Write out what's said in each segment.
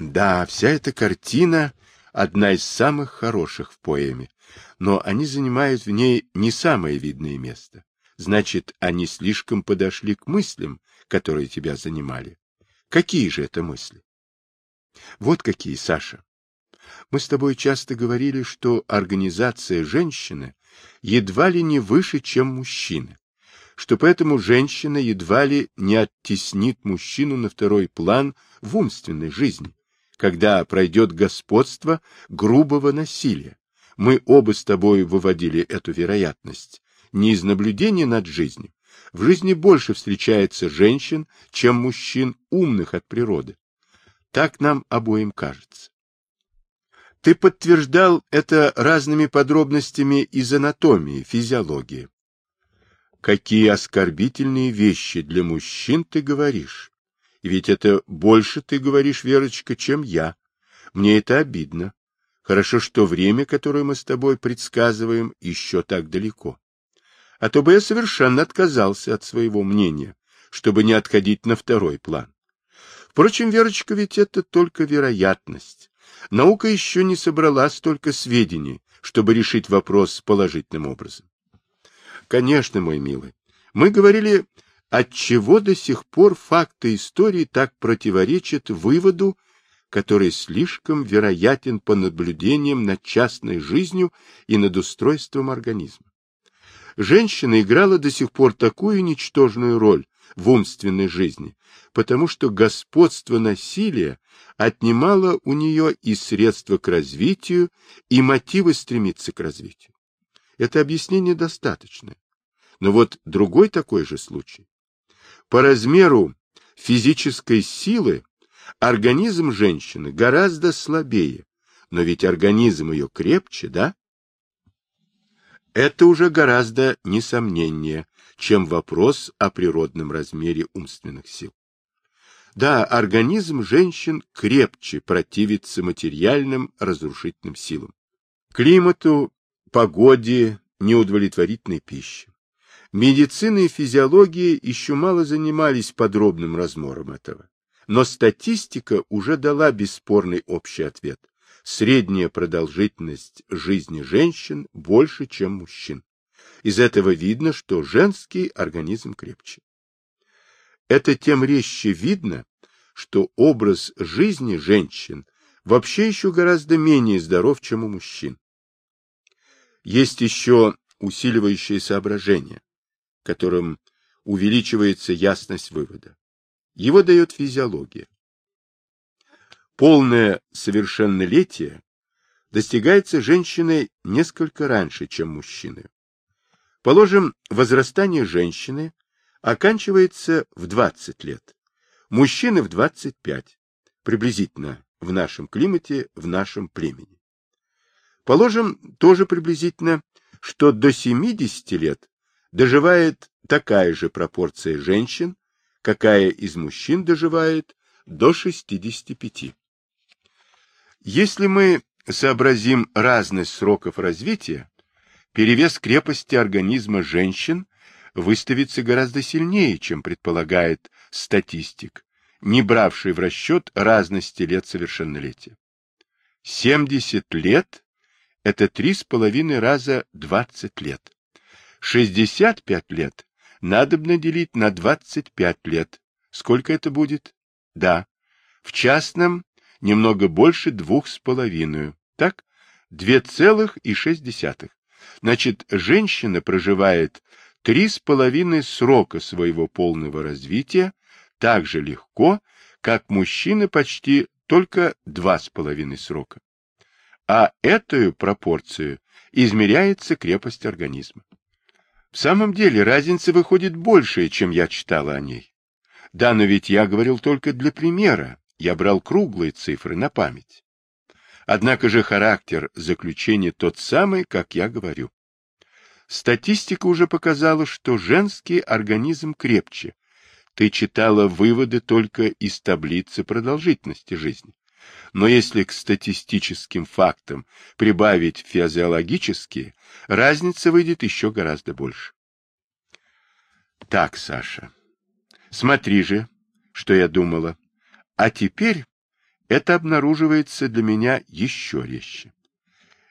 Да, вся эта картина одна из самых хороших в поэме, но они занимают в ней не самое видное место. Значит, они слишком подошли к мыслям, которые тебя занимали. Какие же это мысли? Вот какие, Саша. Мы с тобой часто говорили, что организация женщины едва ли не выше, чем мужчины, что поэтому женщина едва ли не оттеснит мужчину на второй план в умственной жизни, когда пройдет господство грубого насилия. Мы оба с тобой выводили эту вероятность. Не из наблюдения над жизнью. В жизни больше встречается женщин, чем мужчин, умных от природы. Так нам обоим кажется. Ты подтверждал это разными подробностями из анатомии, физиологии. Какие оскорбительные вещи для мужчин ты говоришь. Ведь это больше ты говоришь, Верочка, чем я. Мне это обидно. Хорошо, что время, которое мы с тобой предсказываем, еще так далеко. А то бы я совершенно отказался от своего мнения, чтобы не отходить на второй план. Впрочем, Верочка, ведь это только вероятность. Наука еще не собрала столько сведений, чтобы решить вопрос положительным образом. Конечно, мой милый, мы говорили, от чего до сих пор факты истории так противоречат выводу, который слишком вероятен по наблюдениям над частной жизнью и над устройством организма. Женщина играла до сих пор такую ничтожную роль в умственной жизни, потому что господство насилия отнимало у нее и средства к развитию, и мотивы стремиться к развитию. Это объяснение достаточно. Но вот другой такой же случай. По размеру физической силы организм женщины гораздо слабее, но ведь организм ее крепче, да? Это уже гораздо несомненнее, чем вопрос о природном размере умственных сил. Да, организм женщин крепче противится материальным разрушительным силам. Климату, погоде, неудовлетворительной пище. Медицина и физиология еще мало занимались подробным размором этого. Но статистика уже дала бесспорный общий ответ. Средняя продолжительность жизни женщин больше, чем мужчин. Из этого видно, что женский организм крепче. Это тем резче видно, что образ жизни женщин вообще еще гораздо менее здоров, чем у мужчин. Есть еще усиливающее соображение, которым увеличивается ясность вывода. Его дает физиология. Полное совершеннолетие достигается женщиной несколько раньше, чем мужчины. Положим, возрастание женщины оканчивается в 20 лет, мужчины в 25, приблизительно в нашем климате, в нашем племени. Положим тоже приблизительно, что до 70 лет доживает такая же пропорция женщин, какая из мужчин доживает до 65. Если мы сообразим разность сроков развития, перевес крепости организма женщин выставится гораздо сильнее, чем предполагает статистик, не бравший в расчет разности лет совершеннолетия. 70 лет – это три с половиной раза 20 лет. 65 лет надобно делить на 25 лет. Сколько это будет? Да. В частном немного больше двух с половиной. Так? 2,6. Значит, женщина проживает три с половиной срока своего полного развития так же легко, как мужчина почти только два с половиной срока. А эту пропорцию измеряется крепость организма. В самом деле разница выходит большая, чем я читала о ней. Да, но ведь я говорил только для примера, я брал круглые цифры на память. Однако же характер заключения тот самый, как я говорю. Статистика уже показала, что женский организм крепче. Ты читала выводы только из таблицы продолжительности жизни. Но если к статистическим фактам прибавить физиологические, разница выйдет еще гораздо больше. Так, Саша, смотри же, что я думала. А теперь это обнаруживается для меня еще резче.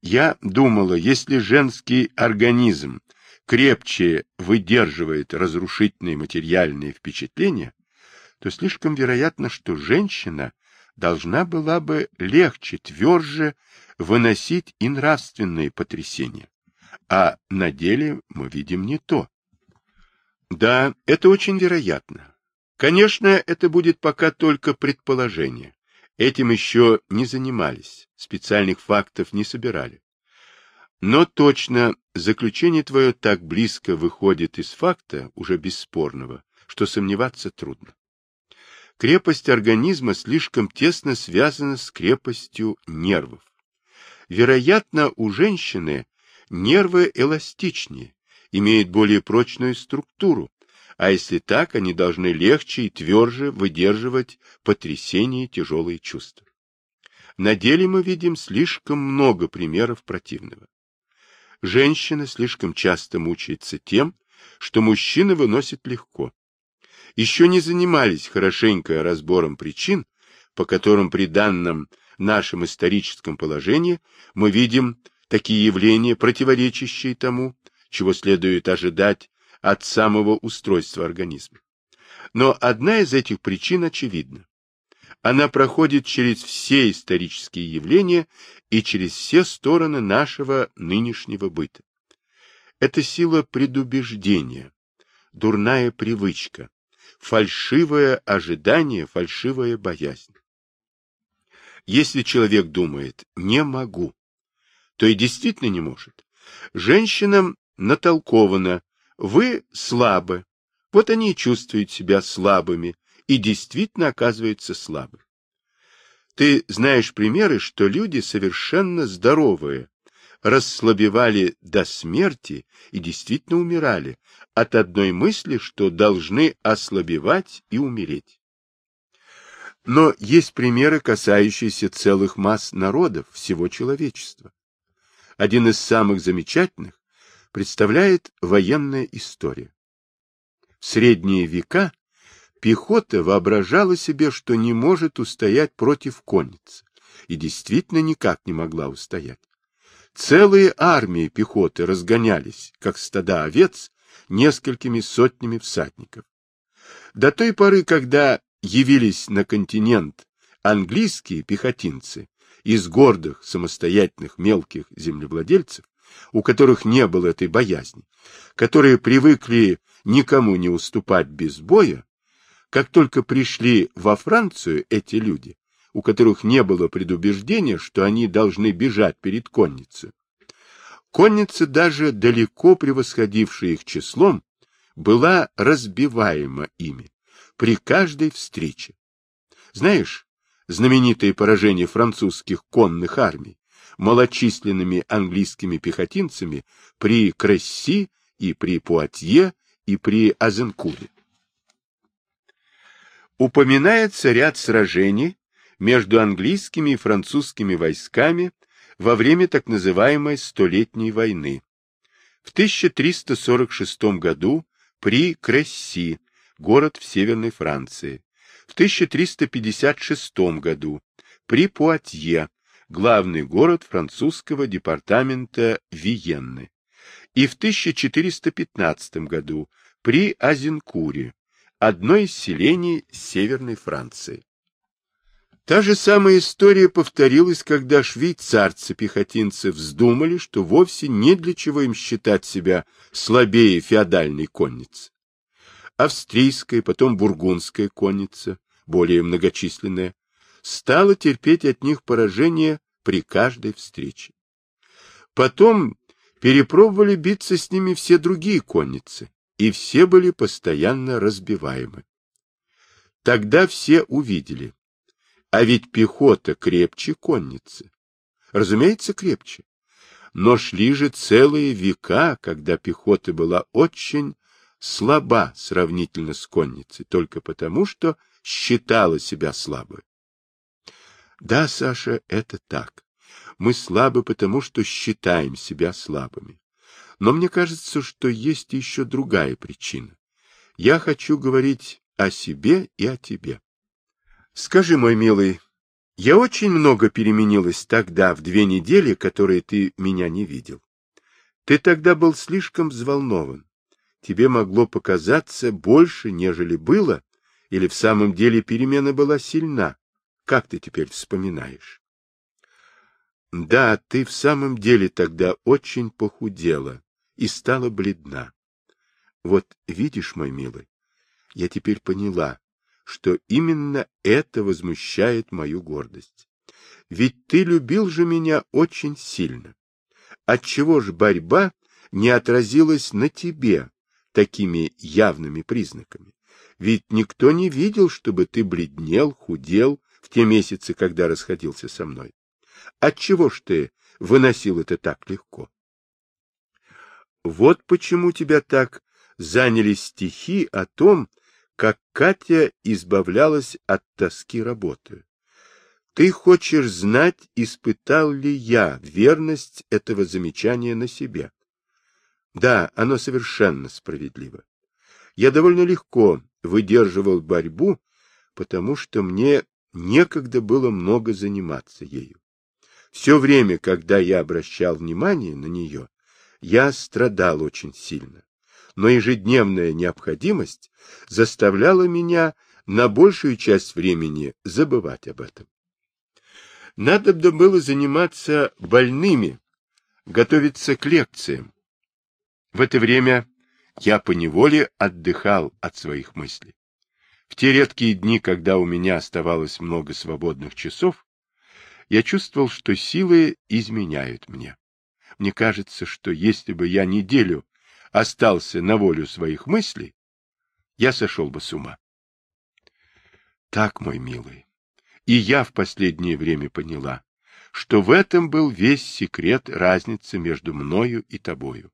Я думала, если женский организм крепче выдерживает разрушительные материальные впечатления, то слишком вероятно, что женщина должна была бы легче, тверже выносить и нравственные потрясения. А на деле мы видим не то. Да, это очень вероятно. Конечно, это будет пока только предположение. Этим еще не занимались, специальных фактов не собирали. Но точно заключение твое так близко выходит из факта, уже бесспорного, что сомневаться трудно. Крепость организма слишком тесно связана с крепостью нервов. Вероятно, у женщины нервы эластичнее, имеют более прочную структуру, а если так, они должны легче и тверже выдерживать потрясение и тяжелые чувства. На деле мы видим слишком много примеров противного. Женщина слишком часто мучается тем, что мужчина выносит легко. Еще не занимались хорошенько разбором причин, по которым при данном нашем историческом положении мы видим такие явления, противоречащие тому, чего следует ожидать от самого устройства организма. Но одна из этих причин очевидна. Она проходит через все исторические явления и через все стороны нашего нынешнего быта. Это сила предубеждения, дурная привычка, фальшивое ожидание, фальшивая боязнь. Если человек думает «не могу», то и действительно не может. Женщинам натолковано «вы слабы». Вот они и чувствуют себя слабыми и действительно оказываются слабы. Ты знаешь примеры, что люди совершенно здоровые, расслабевали до смерти и действительно умирали от одной мысли, что должны ослабевать и умереть. Но есть примеры, касающиеся целых масс народов, всего человечества. Один из самых замечательных представляет военная история. В средние века пехота воображала себе, что не может устоять против конницы, и действительно никак не могла устоять. Целые армии пехоты разгонялись, как стада овец, несколькими сотнями всадников. До той поры, когда явились на континент английские пехотинцы из гордых, самостоятельных мелких землевладельцев, у которых не было этой боязни, которые привыкли никому не уступать без боя, как только пришли во Францию эти люди, у которых не было предубеждения, что они должны бежать перед конницей, конница, даже далеко превосходившая их числом, была разбиваема ими при каждой встрече. Знаешь, знаменитое поражение французских конных армий малочисленными английскими пехотинцами при Кресси и при Пуатье и при Азенкуре. Упоминается ряд сражений между английскими и французскими войсками во время так называемой Столетней войны. В 1346 году при Кресси, город в Северной Франции. В 1356 году при Пуатье, главный город французского департамента Виенны, и в 1415 году при Азенкуре, одно из селений Северной Франции. Та же самая история повторилась, когда швейцарцы-пехотинцы вздумали, что вовсе не для чего им считать себя слабее феодальной конницы. Австрийская, потом бургундская конница, более многочисленная, стала терпеть от них поражение при каждой встрече. Потом перепробовали биться с ними все другие конницы, и все были постоянно разбиваемы. Тогда все увидели, а ведь пехота крепче конницы. Разумеется, крепче. Но шли же целые века, когда пехота была очень слаба сравнительно с конницей, только потому, что считала себя слабой. Да, Саша, это так. Мы слабы, потому что считаем себя слабыми. Но мне кажется, что есть еще другая причина. Я хочу говорить о себе и о тебе. Скажи, мой милый, Я очень много переменилась тогда, в две недели, которые ты меня не видел. Ты тогда был слишком взволнован. Тебе могло показаться больше, нежели было, или в самом деле перемена была сильна. Как ты теперь вспоминаешь? Да, ты в самом деле тогда очень похудела и стала бледна. Вот видишь, мой милый, я теперь поняла, что именно это возмущает мою гордость. Ведь ты любил же меня очень сильно. Отчего же борьба не отразилась на тебе такими явными признаками? Ведь никто не видел, чтобы ты бледнел, худел в те месяцы, когда расходился со мной. Отчего ж ты выносил это так легко? Вот почему тебя так заняли стихи о том, как Катя избавлялась от тоски работы. Ты хочешь знать, испытал ли я верность этого замечания на себе? Да, оно совершенно справедливо. Я довольно легко выдерживал борьбу, потому что мне некогда было много заниматься ею. Все время, когда я обращал внимание на нее, я страдал очень сильно но ежедневная необходимость заставляла меня на большую часть времени забывать об этом. Надо было заниматься больными, готовиться к лекциям. В это время я поневоле отдыхал от своих мыслей. В те редкие дни, когда у меня оставалось много свободных часов, я чувствовал, что силы изменяют мне. Мне кажется, что если бы я неделю остался на волю своих мыслей, я сошел бы с ума. Так, мой милый, и я в последнее время поняла, что в этом был весь секрет разницы между мною и тобою.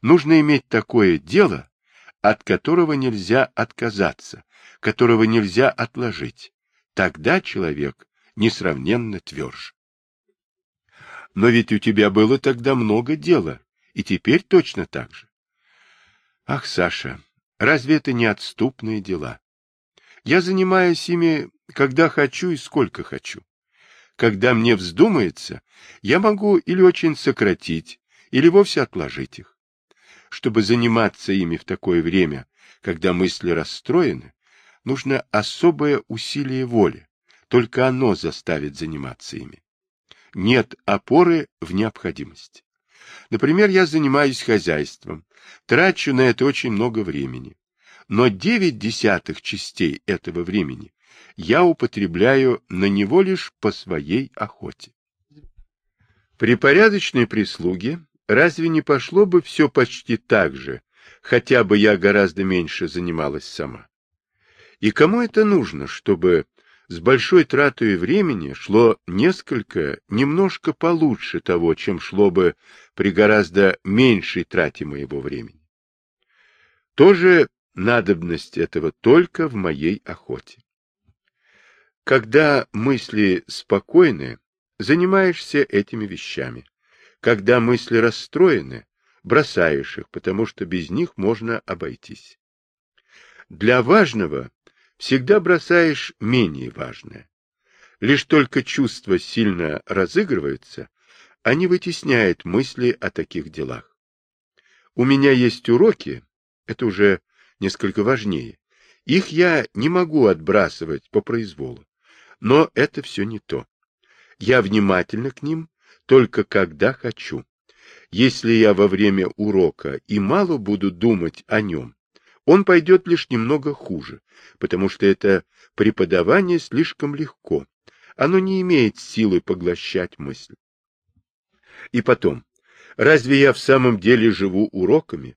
Нужно иметь такое дело, от которого нельзя отказаться, которого нельзя отложить. Тогда человек несравненно тверже. Но ведь у тебя было тогда много дела, и теперь точно так же. Ах, Саша, разве это не отступные дела? Я занимаюсь ими, когда хочу и сколько хочу. Когда мне вздумается, я могу или очень сократить, или вовсе отложить их. Чтобы заниматься ими в такое время, когда мысли расстроены, нужно особое усилие воли, только оно заставит заниматься ими. Нет опоры в необходимости. Например, я занимаюсь хозяйством, трачу на это очень много времени. Но девять десятых частей этого времени я употребляю на него лишь по своей охоте. При порядочной прислуге разве не пошло бы все почти так же, хотя бы я гораздо меньше занималась сама? И кому это нужно, чтобы с большой тратой времени шло несколько, немножко получше того, чем шло бы при гораздо меньшей трате моего времени. Тоже надобность этого только в моей охоте. Когда мысли спокойны, занимаешься этими вещами. Когда мысли расстроены, бросаешь их, потому что без них можно обойтись. Для важного всегда бросаешь менее важное. Лишь только чувства сильно разыгрываются, они вытесняют мысли о таких делах. У меня есть уроки, это уже несколько важнее. Их я не могу отбрасывать по произволу. Но это все не то. Я внимательно к ним только когда хочу. Если я во время урока и мало буду думать о нем, он пойдет лишь немного хуже, потому что это преподавание слишком легко. Оно не имеет силы поглощать мысль. И потом, разве я в самом деле живу уроками?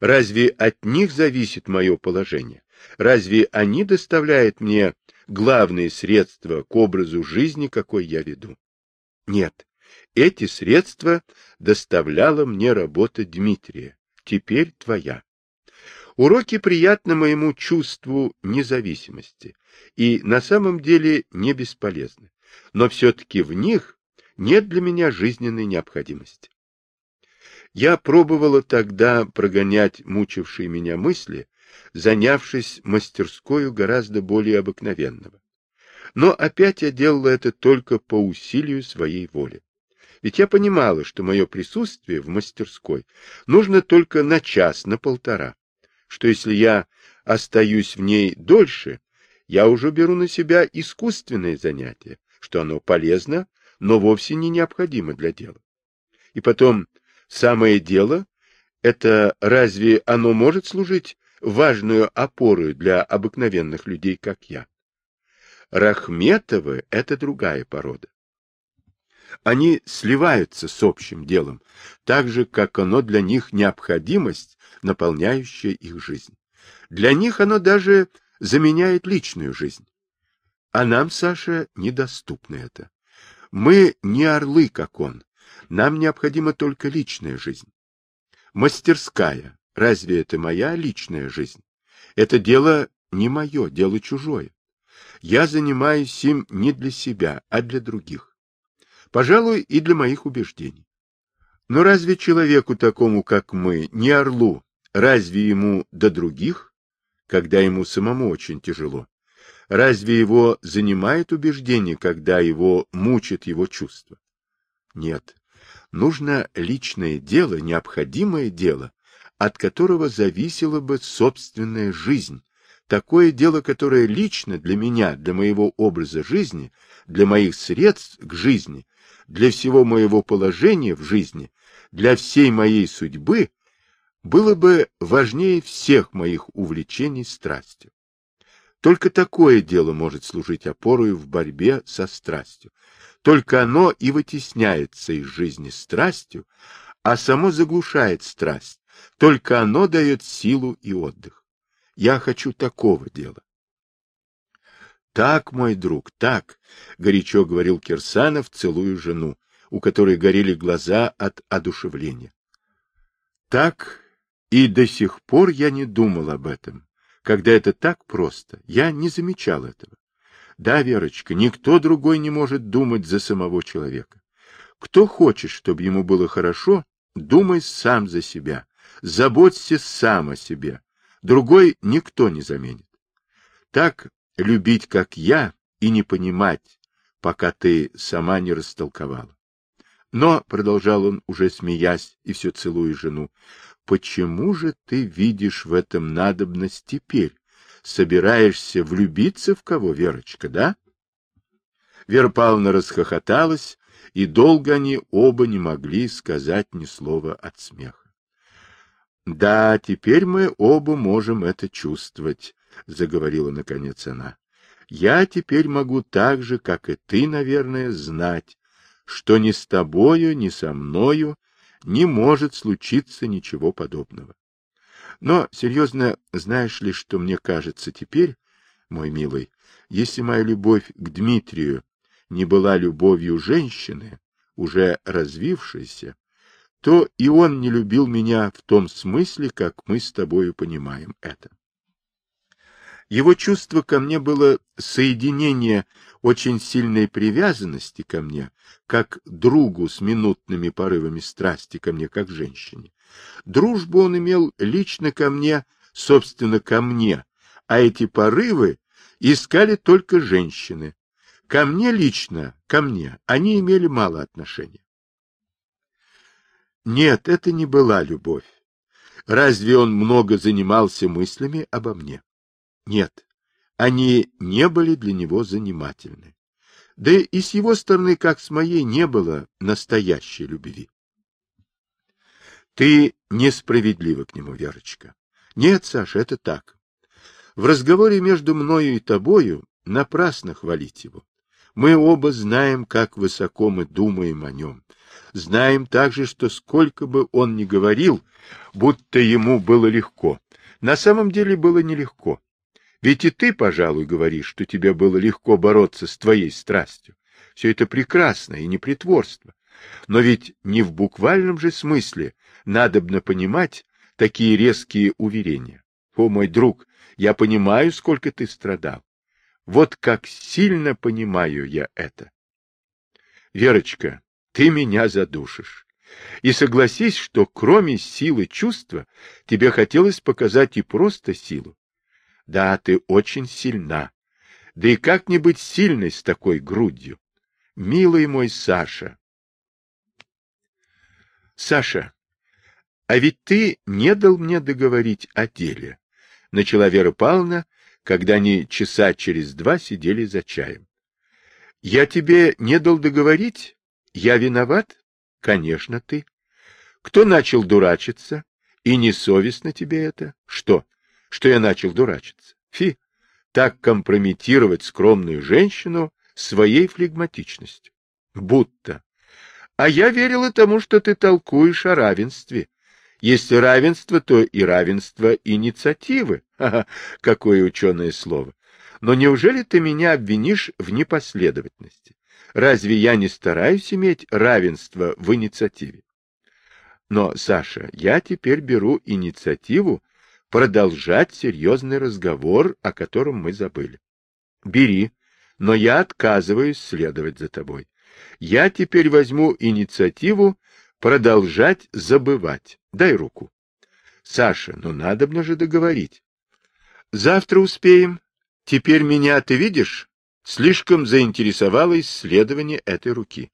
Разве от них зависит мое положение? Разве они доставляют мне главные средства к образу жизни, какой я веду? Нет, эти средства доставляла мне работа Дмитрия, теперь твоя. Уроки приятны моему чувству независимости и на самом деле не бесполезны, но все-таки в них нет для меня жизненной необходимости. Я пробовала тогда прогонять мучившие меня мысли, занявшись мастерскою гораздо более обыкновенного. Но опять я делала это только по усилию своей воли. Ведь я понимала, что мое присутствие в мастерской нужно только на час, на полтора, что если я остаюсь в ней дольше, я уже беру на себя искусственное занятие, что оно полезно, но вовсе не необходимо для дела. И потом, самое дело, это разве оно может служить важную опорой для обыкновенных людей, как я? Рахметовы — это другая порода. Они сливаются с общим делом, так же, как оно для них необходимость, наполняющая их жизнь. Для них оно даже заменяет личную жизнь. А нам, Саша, недоступно это. Мы не орлы, как он. Нам необходима только личная жизнь. Мастерская. Разве это моя личная жизнь? Это дело не мое, дело чужое. Я занимаюсь им не для себя, а для других. Пожалуй, и для моих убеждений. Но разве человеку такому, как мы, не орлу, разве ему до других, когда ему самому очень тяжело? Разве его занимает убеждение, когда его мучит его чувство? Нет. Нужно личное дело, необходимое дело, от которого зависела бы собственная жизнь, такое дело, которое лично для меня, для моего образа жизни, для моих средств к жизни, для всего моего положения в жизни, для всей моей судьбы, было бы важнее всех моих увлечений страстью. Только такое дело может служить опорой в борьбе со страстью. Только оно и вытесняется из жизни страстью, а само заглушает страсть. Только оно дает силу и отдых. Я хочу такого дела. Так, мой друг, так, горячо говорил Кирсанов, целуя жену, у которой горели глаза от одушевления. Так и до сих пор я не думал об этом. Когда это так просто, я не замечал этого. Да, Верочка, никто другой не может думать за самого человека. Кто хочет, чтобы ему было хорошо, думай сам за себя, заботься сам о себе. Другой никто не заменит. Так любить, как я, и не понимать, пока ты сама не растолковала. Но, — продолжал он, уже смеясь и все целуя жену, — почему же ты видишь в этом надобность теперь? Собираешься влюбиться в кого, Верочка, да? Вера Павловна расхохоталась, и долго они оба не могли сказать ни слова от смеха. — Да, теперь мы оба можем это чувствовать, — заговорила наконец она. — Я теперь могу так же, как и ты, наверное, знать, что ни с тобою, ни со мною не может случиться ничего подобного. Но, серьезно, знаешь ли, что мне кажется теперь, мой милый, если моя любовь к Дмитрию не была любовью женщины, уже развившейся, то и он не любил меня в том смысле, как мы с тобою понимаем это. Его чувство ко мне было соединение очень сильной привязанности ко мне, как другу с минутными порывами страсти ко мне, как женщине. Дружбу он имел лично ко мне, собственно, ко мне, а эти порывы искали только женщины. Ко мне лично, ко мне, они имели мало отношения. Нет, это не была любовь. Разве он много занимался мыслями обо мне? Нет, они не были для него занимательны. Да и с его стороны, как с моей, не было настоящей любви. Ты несправедлива к нему, Верочка. Нет, Саша, это так. В разговоре между мною и тобою напрасно хвалить его. Мы оба знаем, как высоко мы думаем о нем. Знаем также, что сколько бы он ни говорил, будто ему было легко. На самом деле было нелегко. Ведь и ты, пожалуй, говоришь, что тебе было легко бороться с твоей страстью. Все это прекрасно и не притворство. Но ведь не в буквальном же смысле надобно понимать такие резкие уверения. О, мой друг, я понимаю, сколько ты страдал. Вот как сильно понимаю я это. Верочка, ты меня задушишь. И согласись, что кроме силы чувства тебе хотелось показать и просто силу. Да, ты очень сильна. Да и как не быть сильной с такой грудью? Милый мой Саша. Саша, а ведь ты не дал мне договорить о деле, начала Вера Павловна, когда они часа через два сидели за чаем. Я тебе не дал договорить? Я виноват? Конечно, ты. Кто начал дурачиться? И несовестно тебе это? Что? Что я начал дурачиться? Фи, так компрометировать скромную женщину своей флегматичностью. Будто. А я верила тому, что ты толкуешь о равенстве. Если равенство, то и равенство инициативы. Ха-ха, какое ученое слово. Но неужели ты меня обвинишь в непоследовательности? Разве я не стараюсь иметь равенство в инициативе? Но, Саша, я теперь беру инициативу продолжать серьезный разговор, о котором мы забыли. Бери, но я отказываюсь следовать за тобой. Я теперь возьму инициативу продолжать забывать. Дай руку. Саша, ну надо мне же договорить. Завтра успеем. Теперь меня ты видишь? Слишком заинтересовало исследование этой руки.